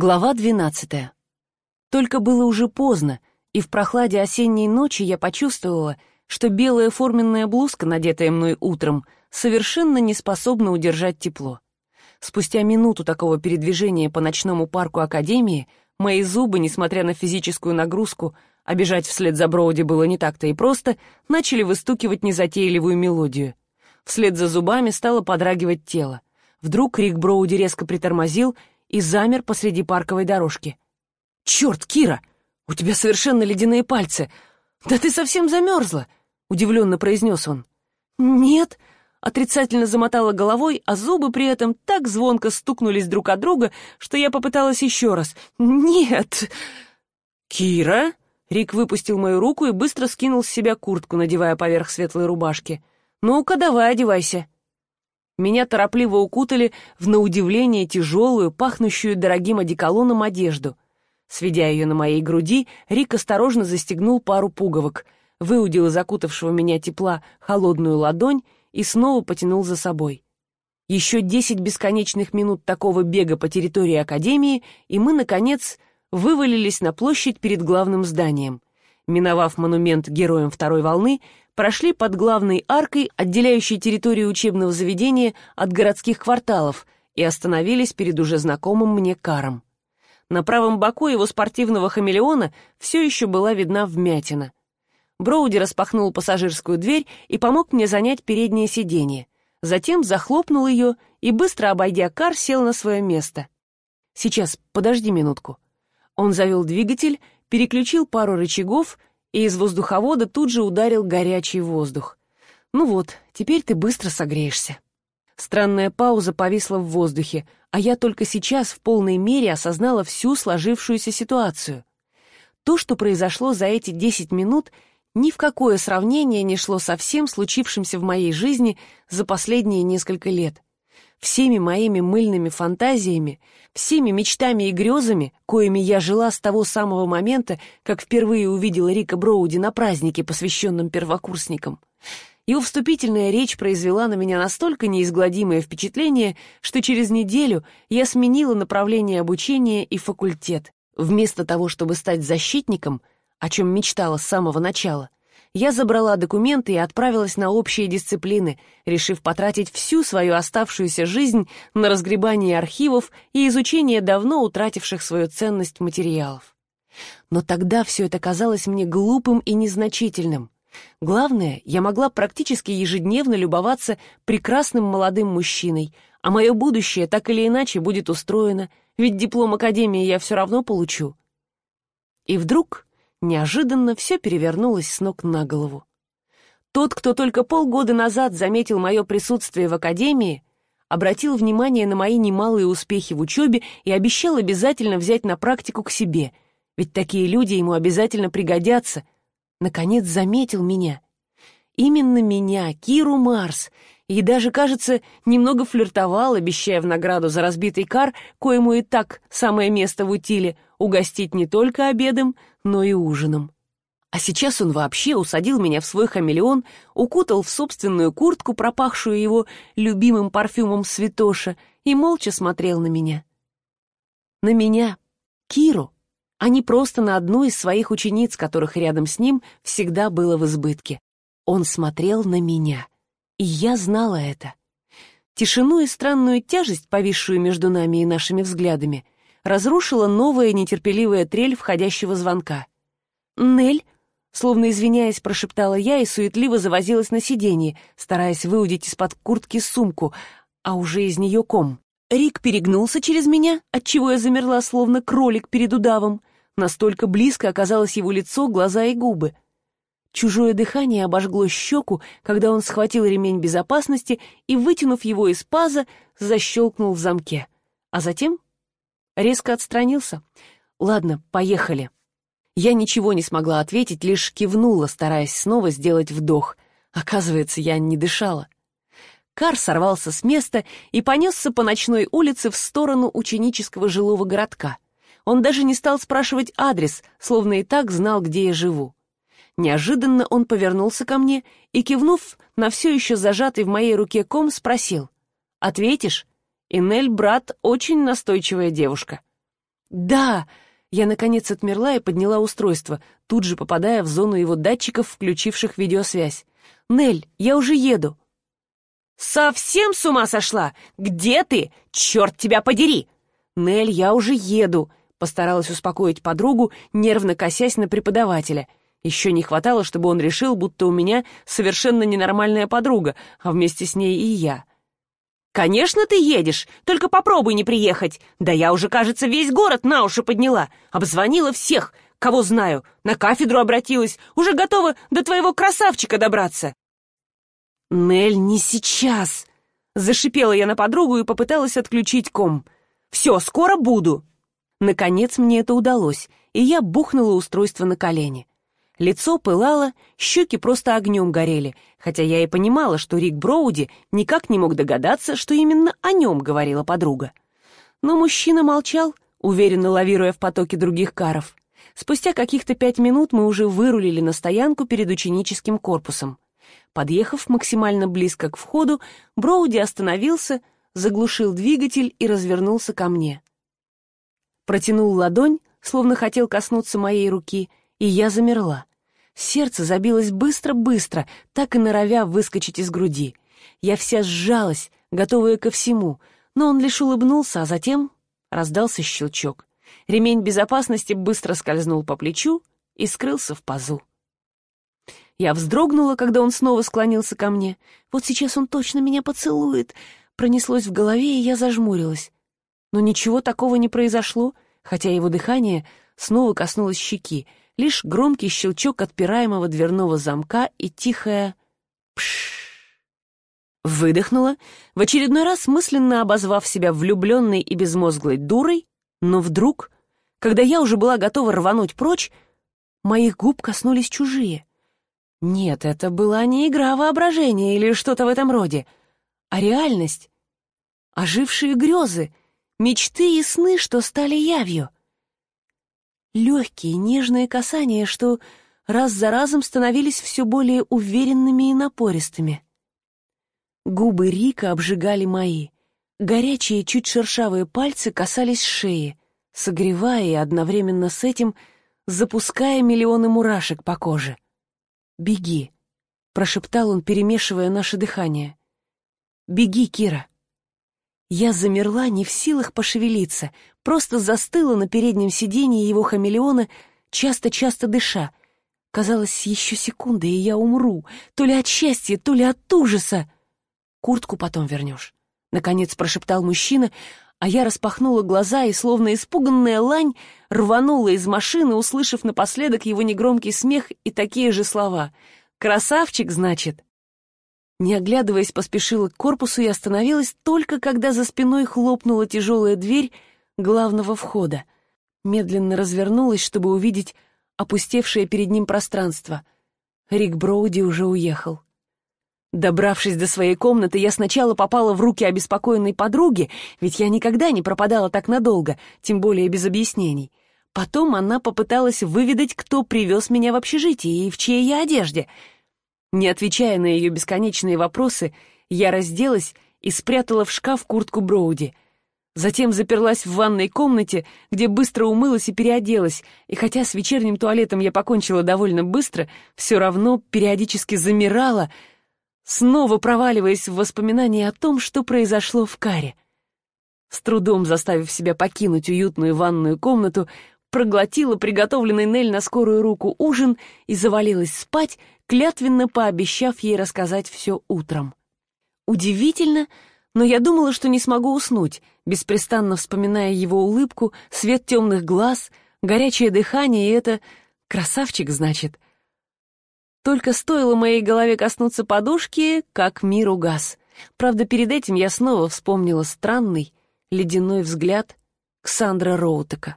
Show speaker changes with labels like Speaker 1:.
Speaker 1: Глава двенадцатая. Только было уже поздно, и в прохладе осенней ночи я почувствовала, что белая форменная блузка, надетая мной утром, совершенно не способна удержать тепло. Спустя минуту такого передвижения по ночному парку Академии мои зубы, несмотря на физическую нагрузку, а бежать вслед за Броуди было не так-то и просто, начали выстукивать незатейливую мелодию. Вслед за зубами стало подрагивать тело. Вдруг Рик Броуди резко притормозил и замер посреди парковой дорожки. «Черт, Кира! У тебя совершенно ледяные пальцы! Да ты совсем замерзла!» — удивленно произнес он. «Нет», — отрицательно замотала головой, а зубы при этом так звонко стукнулись друг от друга, что я попыталась еще раз. «Нет!» «Кира?» — Рик выпустил мою руку и быстро скинул с себя куртку, надевая поверх светлой рубашки. «Ну-ка, давай одевайся». Меня торопливо укутали в на удивление тяжелую, пахнущую дорогим одеколоном одежду. Сведя ее на моей груди, Рик осторожно застегнул пару пуговок, выудил из закутавшего меня тепла холодную ладонь и снова потянул за собой. Еще десять бесконечных минут такого бега по территории Академии, и мы, наконец, вывалились на площадь перед главным зданием. Миновав монумент героям второй волны, прошли под главной аркой, отделяющей территорию учебного заведения от городских кварталов, и остановились перед уже знакомым мне каром. На правом боку его спортивного хамелеона все еще была видна вмятина. Броуди распахнул пассажирскую дверь и помог мне занять переднее сиденье. Затем захлопнул ее и, быстро обойдя кар, сел на свое место. «Сейчас, подожди минутку». Он завел двигатель, переключил пару рычагов и из воздуховода тут же ударил горячий воздух. «Ну вот, теперь ты быстро согреешься». Странная пауза повисла в воздухе, а я только сейчас в полной мере осознала всю сложившуюся ситуацию. То, что произошло за эти десять минут, ни в какое сравнение не шло со всем случившимся в моей жизни за последние несколько лет всеми моими мыльными фантазиями, всеми мечтами и грезами, коими я жила с того самого момента, как впервые увидела Рика Броуди на празднике, посвященном первокурсникам. Его вступительная речь произвела на меня настолько неизгладимое впечатление, что через неделю я сменила направление обучения и факультет. Вместо того, чтобы стать защитником, о чем мечтала с самого начала, я забрала документы и отправилась на общие дисциплины, решив потратить всю свою оставшуюся жизнь на разгребание архивов и изучение давно утративших свою ценность материалов. Но тогда все это казалось мне глупым и незначительным. Главное, я могла практически ежедневно любоваться прекрасным молодым мужчиной, а мое будущее так или иначе будет устроено, ведь диплом Академии я все равно получу. И вдруг Неожиданно все перевернулось с ног на голову. Тот, кто только полгода назад заметил мое присутствие в академии, обратил внимание на мои немалые успехи в учебе и обещал обязательно взять на практику к себе, ведь такие люди ему обязательно пригодятся, наконец заметил меня. Именно меня, Киру Марс, и даже, кажется, немного флиртовал, обещая в награду за разбитый кар, коему и так самое место в утиле, угостить не только обедом, но и ужином. А сейчас он вообще усадил меня в свой хамелеон, укутал в собственную куртку, пропахшую его любимым парфюмом святоша, и молча смотрел на меня. На меня, Киру, а не просто на одну из своих учениц, которых рядом с ним всегда было в избытке. Он смотрел на меня, и я знала это. Тишину и странную тяжесть, повисшую между нами и нашими взглядами — разрушила новая нетерпеливая трель входящего звонка. «Нель!» — словно извиняясь, прошептала я и суетливо завозилась на сиденье, стараясь выудить из-под куртки сумку, а уже из нее ком. Рик перегнулся через меня, отчего я замерла, словно кролик перед удавом. Настолько близко оказалось его лицо, глаза и губы. Чужое дыхание обожгло щеку, когда он схватил ремень безопасности и, вытянув его из паза, защелкнул в замке. А затем резко отстранился. «Ладно, поехали». Я ничего не смогла ответить, лишь кивнула, стараясь снова сделать вдох. Оказывается, я не дышала. Кар сорвался с места и понесся по ночной улице в сторону ученического жилого городка. Он даже не стал спрашивать адрес, словно и так знал, где я живу. Неожиданно он повернулся ко мне и, кивнув на все еще зажатый в моей руке ком, спросил. «Ответишь?» Инель, брат, очень настойчивая девушка. «Да!» Я, наконец, отмерла и подняла устройство, тут же попадая в зону его датчиков, включивших видеосвязь. «Нель, я уже еду!» «Совсем с ума сошла? Где ты? Черт тебя подери!» «Нель, я уже еду!» Постаралась успокоить подругу, нервно косясь на преподавателя. Еще не хватало, чтобы он решил, будто у меня совершенно ненормальная подруга, а вместе с ней и я. «Конечно ты едешь, только попробуй не приехать. Да я уже, кажется, весь город на уши подняла. Обзвонила всех, кого знаю, на кафедру обратилась, уже готова до твоего красавчика добраться». «Нель, не сейчас!» Зашипела я на подругу и попыталась отключить ком. «Все, скоро буду!» Наконец мне это удалось, и я бухнула устройство на колени. Лицо пылало, щеки просто огнем горели, хотя я и понимала, что Рик Броуди никак не мог догадаться, что именно о нем говорила подруга. Но мужчина молчал, уверенно лавируя в потоке других каров. Спустя каких-то пять минут мы уже вырулили на стоянку перед ученическим корпусом. Подъехав максимально близко к входу, Броуди остановился, заглушил двигатель и развернулся ко мне. Протянул ладонь, словно хотел коснуться моей руки, и я замерла. Сердце забилось быстро-быстро, так и норовя выскочить из груди. Я вся сжалась, готовая ко всему, но он лишь улыбнулся, а затем раздался щелчок. Ремень безопасности быстро скользнул по плечу и скрылся в пазу. Я вздрогнула, когда он снова склонился ко мне. Вот сейчас он точно меня поцелует. Пронеслось в голове, и я зажмурилась. Но ничего такого не произошло, хотя его дыхание снова коснулось щеки, лишь громкий щелчок отпираемого дверного замка и тихое «пшшш». Выдохнула, в очередной раз мысленно обозвав себя влюбленной и безмозглой дурой, но вдруг, когда я уже была готова рвануть прочь, моих губ коснулись чужие. Нет, это была не игра воображения или что-то в этом роде, а реальность. Ожившие грезы, мечты и сны, что стали явью легкие, нежные касания, что раз за разом становились все более уверенными и напористыми. Губы Рика обжигали мои. Горячие, чуть шершавые пальцы касались шеи, согревая и одновременно с этим запуская миллионы мурашек по коже. «Беги», — прошептал он, перемешивая наше дыхание. «Беги, Кира». Я замерла, не в силах пошевелиться, просто застыла на переднем сиденье его хамелеона, часто-часто дыша. Казалось, еще секунды, и я умру, то ли от счастья, то ли от ужаса. «Куртку потом вернешь», — наконец прошептал мужчина, а я распахнула глаза и, словно испуганная лань, рванула из машины, услышав напоследок его негромкий смех и такие же слова. «Красавчик, значит?» Не оглядываясь, поспешила к корпусу и остановилась только когда за спиной хлопнула тяжелая дверь главного входа. Медленно развернулась, чтобы увидеть опустевшее перед ним пространство. Рик Броуди уже уехал. Добравшись до своей комнаты, я сначала попала в руки обеспокоенной подруги, ведь я никогда не пропадала так надолго, тем более без объяснений. Потом она попыталась выведать, кто привез меня в общежитие и в чьей я одежде — не отвечая на ее бесконечные вопросы, я разделась и спрятала в шкаф куртку Броуди. Затем заперлась в ванной комнате, где быстро умылась и переоделась, и хотя с вечерним туалетом я покончила довольно быстро, все равно периодически замирала, снова проваливаясь в воспоминания о том, что произошло в каре. С трудом заставив себя покинуть уютную ванную комнату, проглотила приготовленный Нель на скорую руку ужин и завалилась спать, клятвенно пообещав ей рассказать все утром. Удивительно, но я думала, что не смогу уснуть, беспрестанно вспоминая его улыбку, свет темных глаз, горячее дыхание и это... Красавчик, значит. Только стоило моей голове коснуться подушки, как мир угас. Правда, перед этим я снова вспомнила странный, ледяной взгляд Ксандра Роутека.